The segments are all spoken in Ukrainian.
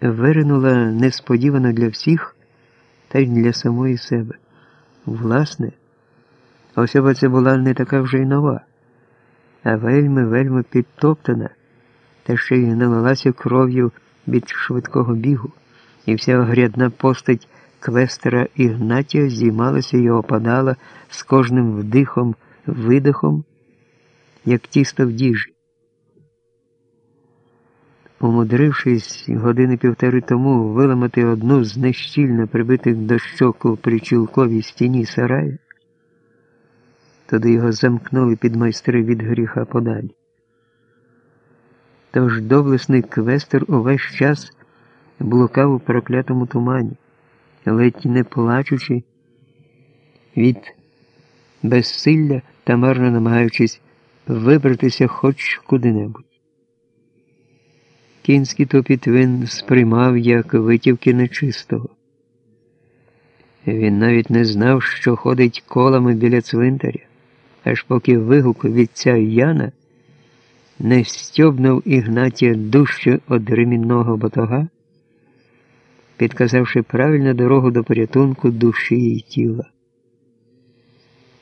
виринула несподівано для всіх, та й для самої себе. Власне, особа це була не така вже й нова, а вельми, вельми підтоптана, та ще й налилася кров'ю від швидкого бігу, і вся грядна постать квестера Ігнатія здіймалася і опадала з кожним вдихом, видихом, як тісто в діжі. Умудрившись години півтори тому виламати одну з нещільно прибитих до щоку при чулковій стіні сараю, туди його замкнули під майстри від гріха подалі. Тож доблесний квестер увесь час блукав у проклятому тумані, ледь не плачучи від безсилля та марно намагаючись вибратися хоч куди-небудь. Кінський топіт він сприймав як витівки нечистого. Він навіть не знав, що ходить колами біля цвинтаря, аж поки вигук від ця Яна не стьобнув Ігнатія дужче од ремінного батога, підказавши правильну дорогу до порятунку душі і тіла.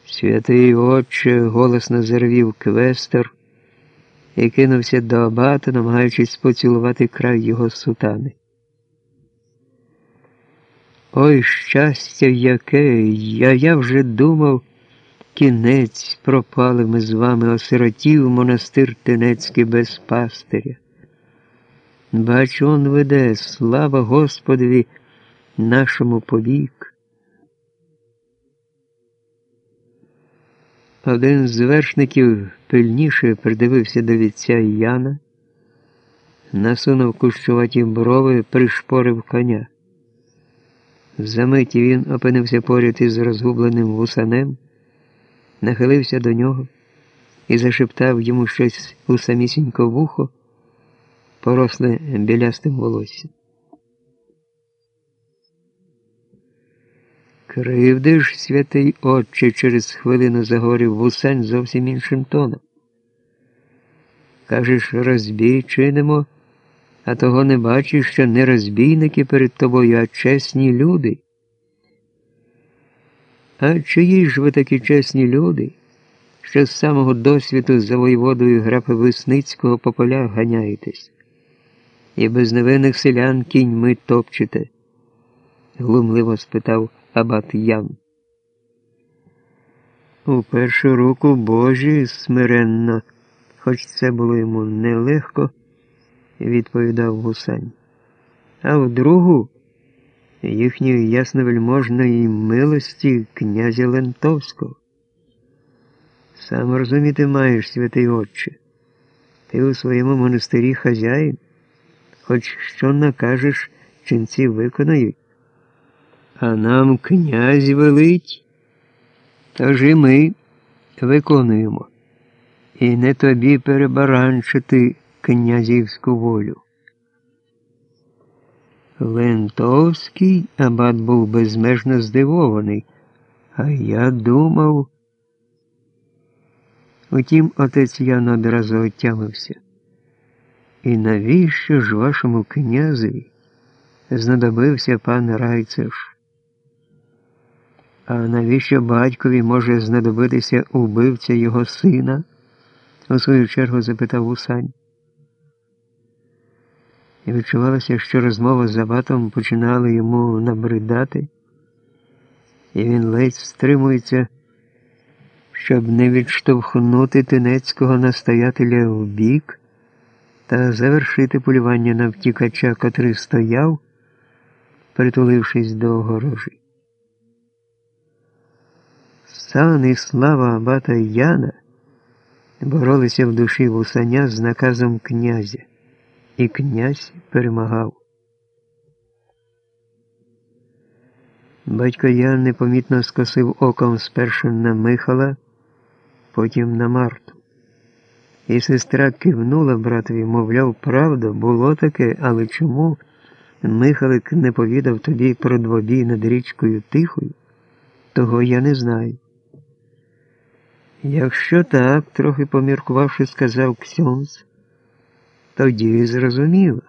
Святий Отче голосно зарвів квестер і кинувся до абата, намагаючись поцілувати край його сутани. Ой, щастя, яке, я я вже думав, кінець пропали ми з вами, осиротів монастир Тенецький без пастиря. Бачу, он веде, слава Господові нашому повік. Один з вершників пильніше придивився до вітця Яна, насунув кущуваті брови, пришпорив коня. Замиті він опинився поряд із розгубленим вусанем, нахилився до нього і зашептав йому щось у самісінько вухо, поросле білястим волоссям. Кривдиш, святий Отче, через хвилину заговорив вусань зовсім іншим тоном. Кажеш, розбій чинимо, а того не бачиш, що не розбійники перед тобою, а чесні люди. А чиї ж ви такі чесні люди, що з самого досвіду за воєводою графа Висницького по полях ганяєтесь, і без невинних селян кіньми топчете? глумливо спитав абат Ян. У першу руку Божі смиренно, хоч це було йому нелегко, відповідав гусань. А в другу їхньої ясновельможної милості князя Лентовського. Сам розуміти маєш, святий Отче, ти у своєму монастирі хазяїн, хоч що накажеш, ченці виконають. А нам князь велить, тож і ми виконуємо. І не тобі перебаранчити князівську волю. Лентовський абат був безмежно здивований, а я думав. Утім, отець Ян одразу отямився. І навіщо ж вашому князеві знадобився пан Райцеш? А навіщо батькові може знадобитися убивця його сина? у свою чергу запитав Усань. І відчувалося, що розмова з Абатом починала йому набридати, і він ледь стримується, щоб не відштовхнути тинецького настоятеля в бік та завершити полювання на втікача, котрий стояв, притулившись до огорожі. Сан і слава абата Яна боролися в душі вусаня з наказом князя, і князь перемагав. Батько Ян непомітно скосив оком спершу на Михала, потім на Марту. І сестра кивнула братові, мовляв, правда, було таке, але чому Михалик не повідав тобі про двобій над річкою Тихою, того я не знаю. Якщо так, трохи поміркувавши, сказав Ксьонс, тоді зрозуміло.